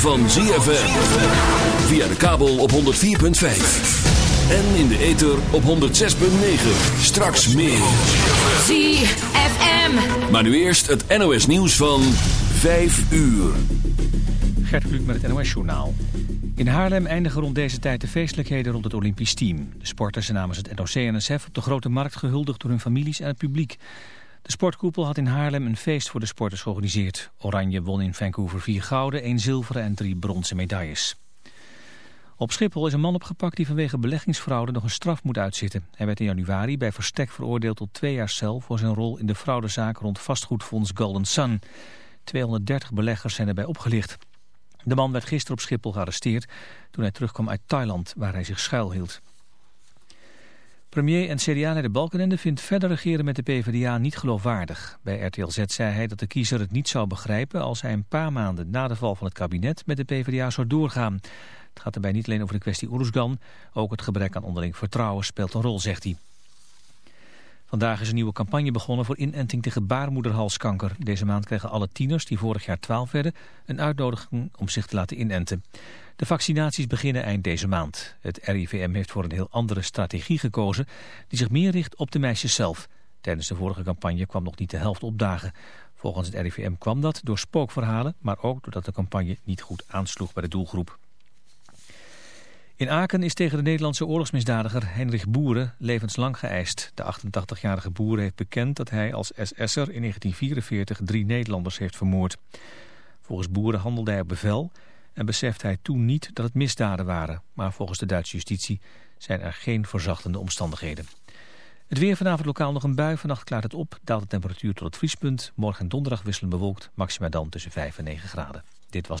van ZFM. Via de kabel op 104.5. En in de ether op 106.9. Straks meer. ZFM. Maar nu eerst het NOS nieuws van 5 uur. Gert Kluk met het NOS Journaal. In Haarlem eindigen rond deze tijd de feestelijkheden rond het Olympisch team. De sporters zijn namens het NOC-NSF op de Grote Markt gehuldigd door hun families en het publiek. De sportkoepel had in Haarlem een feest voor de sporters georganiseerd. Oranje won in Vancouver vier gouden, één zilveren en drie bronzen medailles. Op Schiphol is een man opgepakt die vanwege beleggingsfraude nog een straf moet uitzitten. Hij werd in januari bij verstek veroordeeld tot twee jaar cel voor zijn rol in de fraudezaak rond vastgoedfonds Golden Sun. 230 beleggers zijn erbij opgelicht. De man werd gisteren op Schiphol gearresteerd toen hij terugkwam uit Thailand waar hij zich schuilhield. Premier en CDA-leider Balkenende vindt verder regeren met de PvdA niet geloofwaardig. Bij RTL Z zei hij dat de kiezer het niet zou begrijpen als hij een paar maanden na de val van het kabinet met de PvdA zou doorgaan. Het gaat erbij niet alleen over de kwestie Oeruzgan, ook het gebrek aan onderling vertrouwen speelt een rol, zegt hij. Vandaag is een nieuwe campagne begonnen voor inenting tegen baarmoederhalskanker. Deze maand krijgen alle tieners die vorig jaar 12 werden een uitnodiging om zich te laten inenten. De vaccinaties beginnen eind deze maand. Het RIVM heeft voor een heel andere strategie gekozen die zich meer richt op de meisjes zelf. Tijdens de vorige campagne kwam nog niet de helft opdagen. Volgens het RIVM kwam dat door spookverhalen, maar ook doordat de campagne niet goed aansloeg bij de doelgroep. In Aken is tegen de Nederlandse oorlogsmisdadiger Heinrich Boeren levenslang geëist. De 88-jarige Boeren heeft bekend dat hij als SS'er in 1944 drie Nederlanders heeft vermoord. Volgens Boeren handelde hij op bevel en besefte hij toen niet dat het misdaden waren. Maar volgens de Duitse justitie zijn er geen verzachtende omstandigheden. Het weer vanavond lokaal nog een bui. Vannacht klaart het op, daalt de temperatuur tot het vriespunt. Morgen en donderdag wisselen bewolkt, maxima dan tussen 5 en 9 graden. Dit was...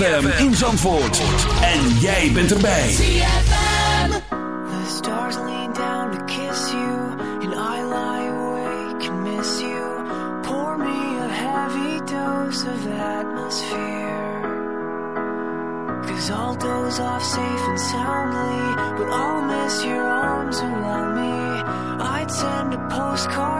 ZFM in Zandvoort. En jij bent erbij. ZFM. The stars lean down to kiss you. And I lie awake and miss you. Pour me a heavy dose of atmosphere. Cause I'll doze off safe and soundly. But I'll miss your arms around me. I send a postcard.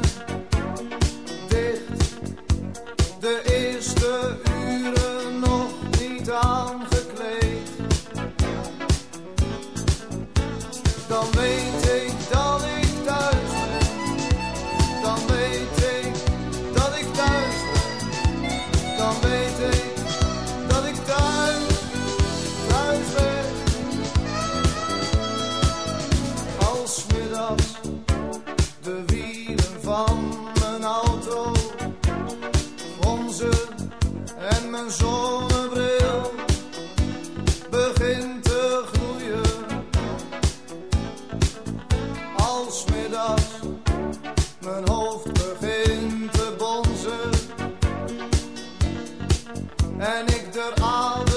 ik er al.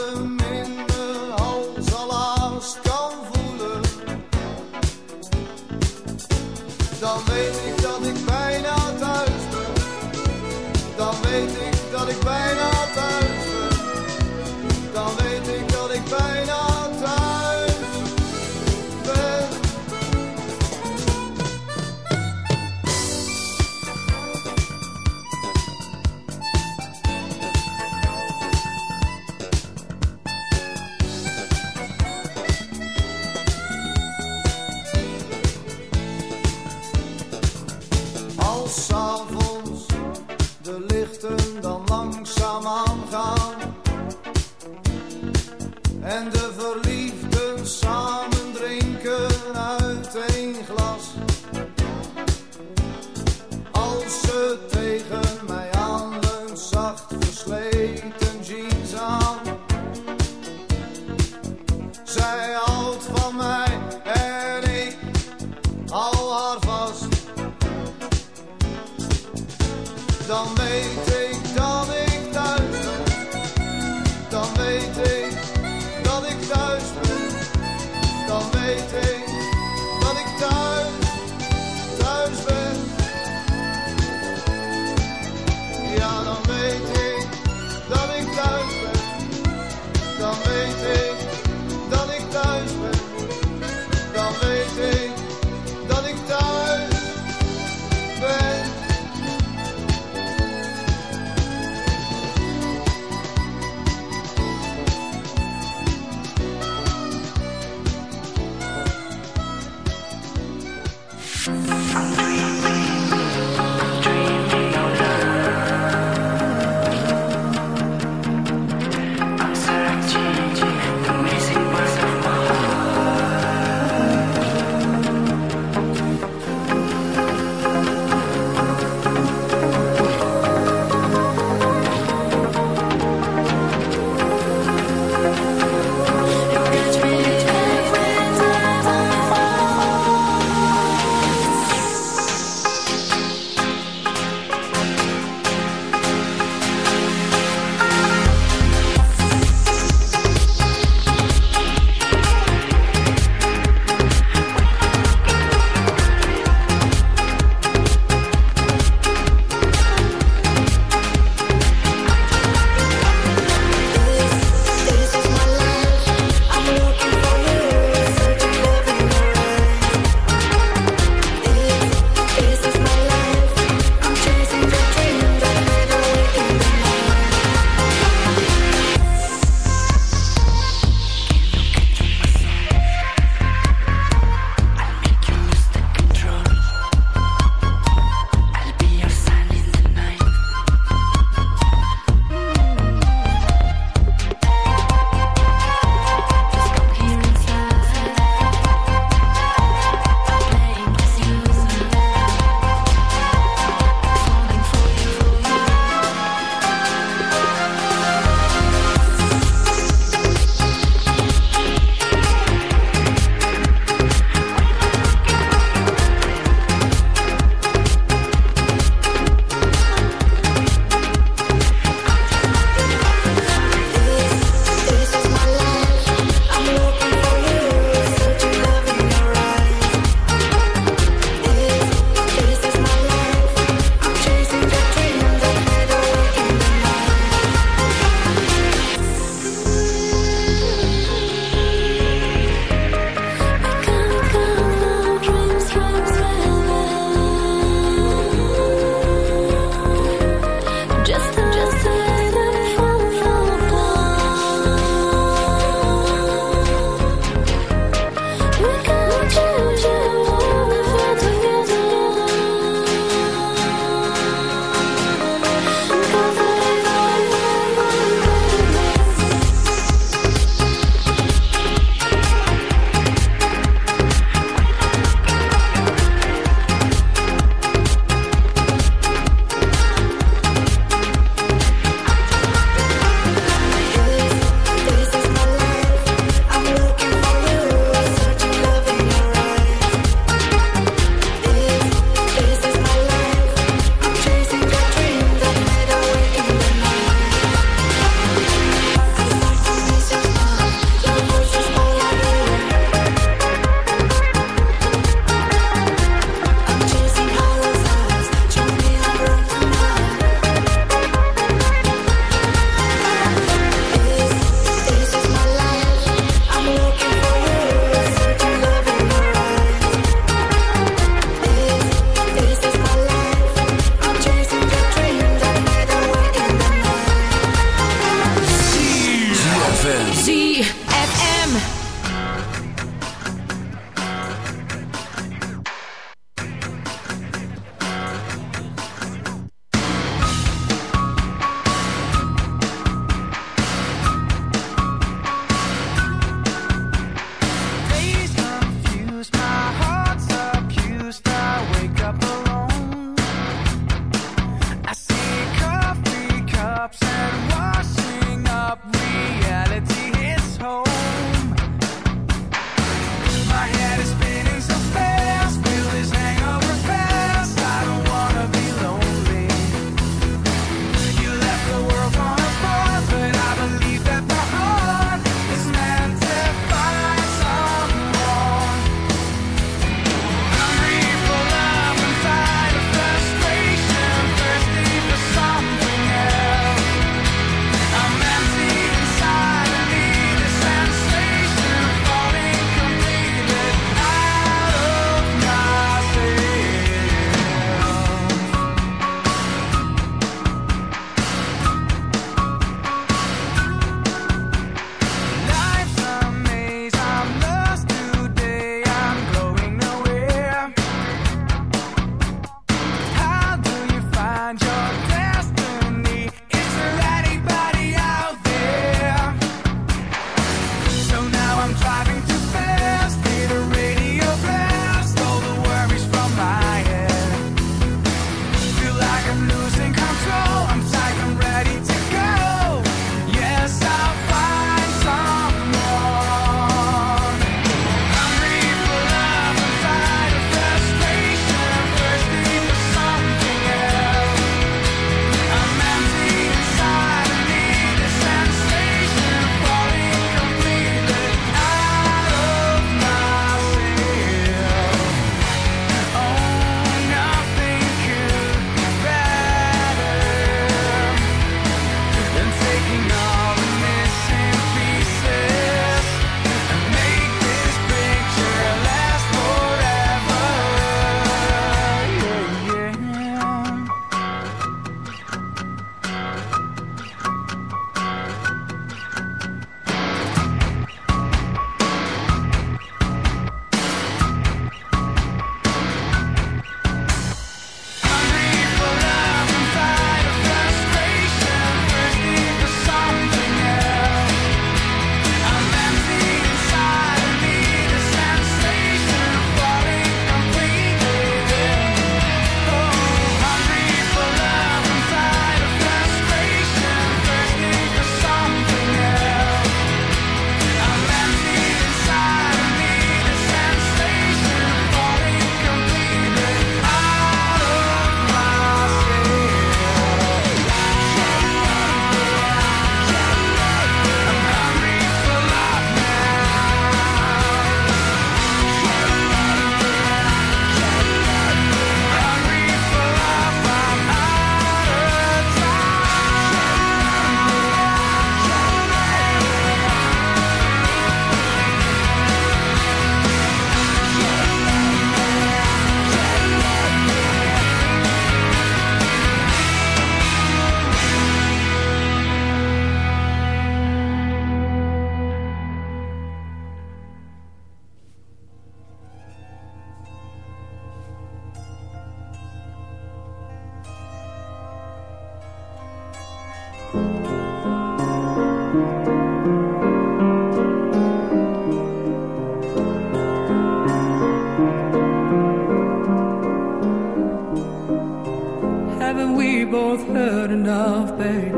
Enough, babe?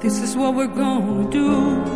This is what we're gonna do.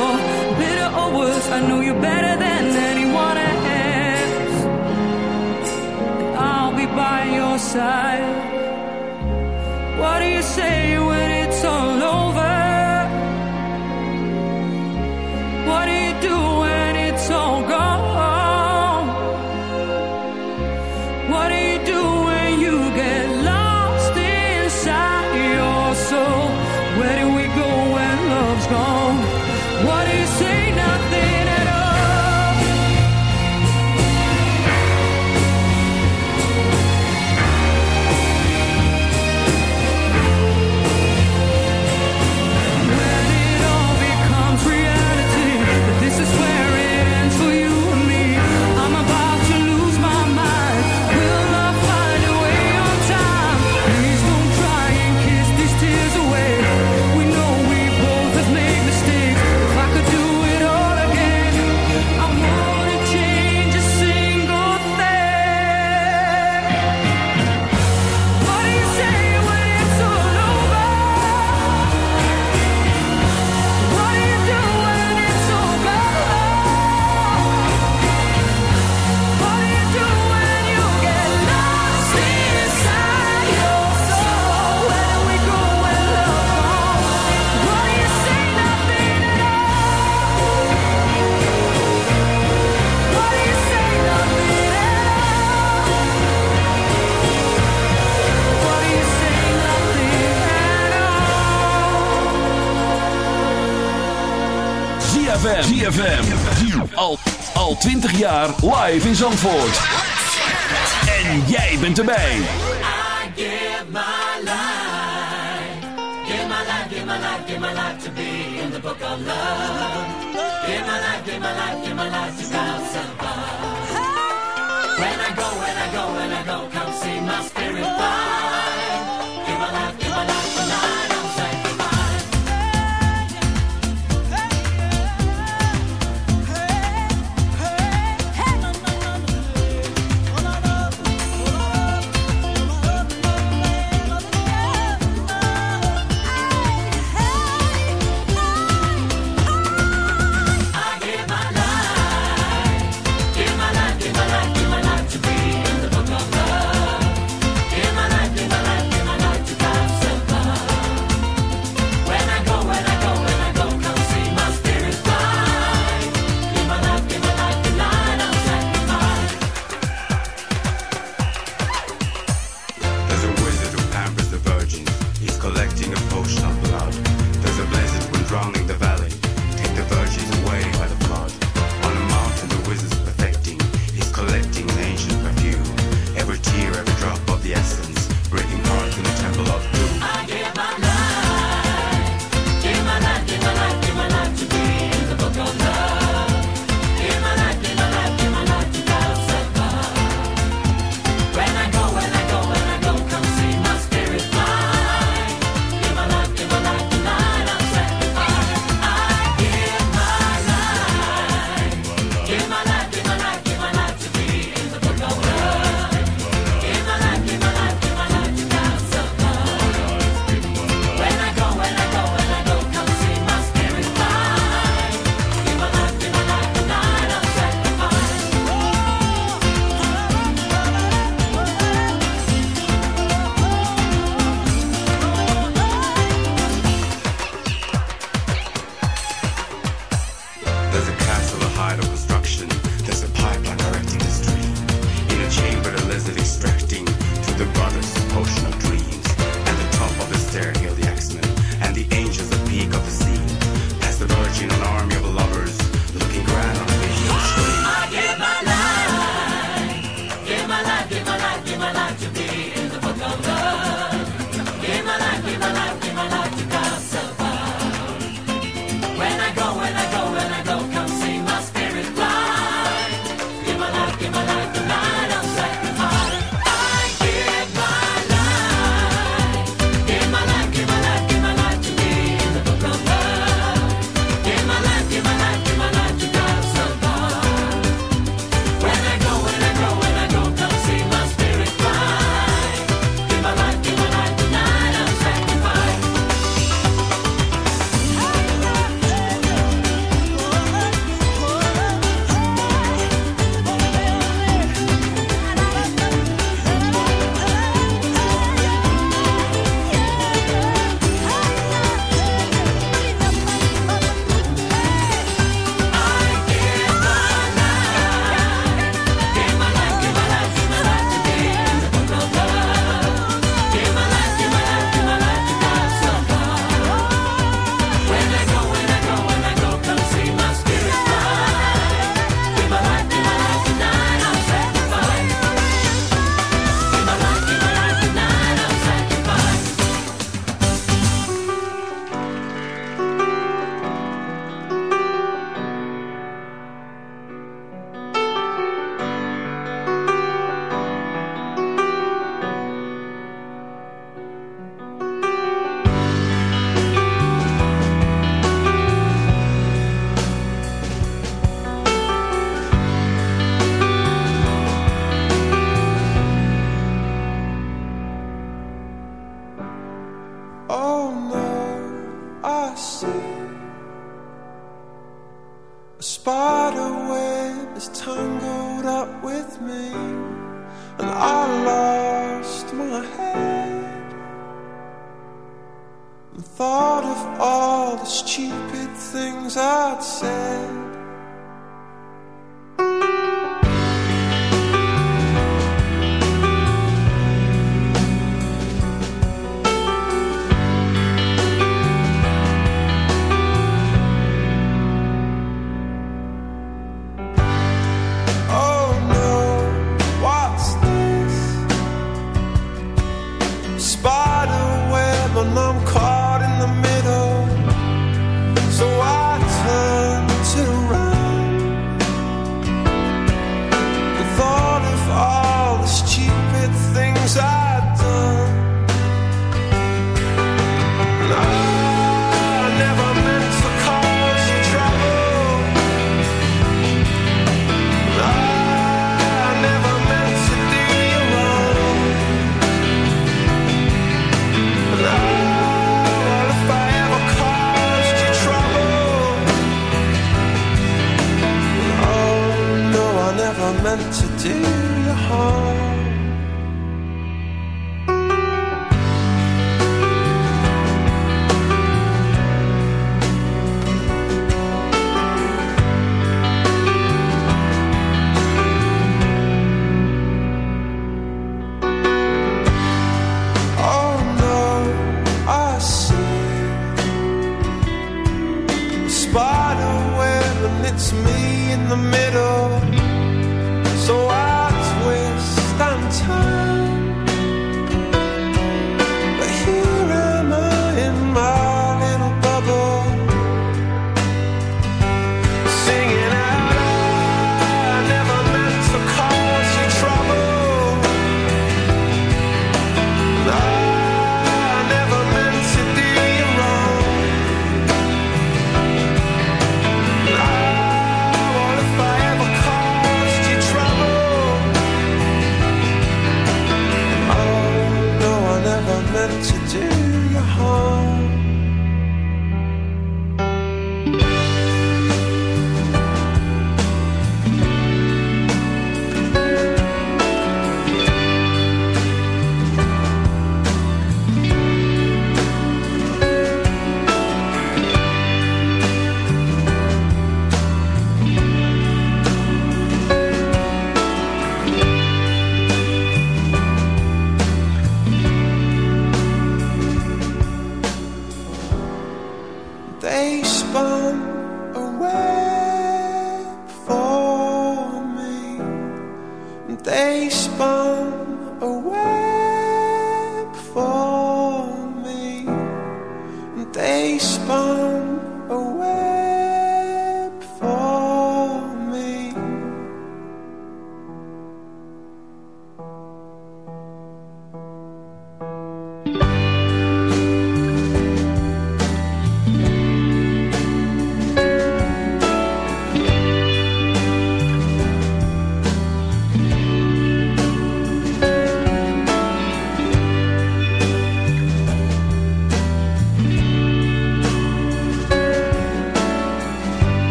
knew you better than anyone else. I'll be by your side. What do you say? ZFM. Al, al 20 jaar live in Zandvoort. En jij bent erbij. I give my life. Give my life, give my life, give my life to be in the book of love. Give my life, give my life, give my life to God's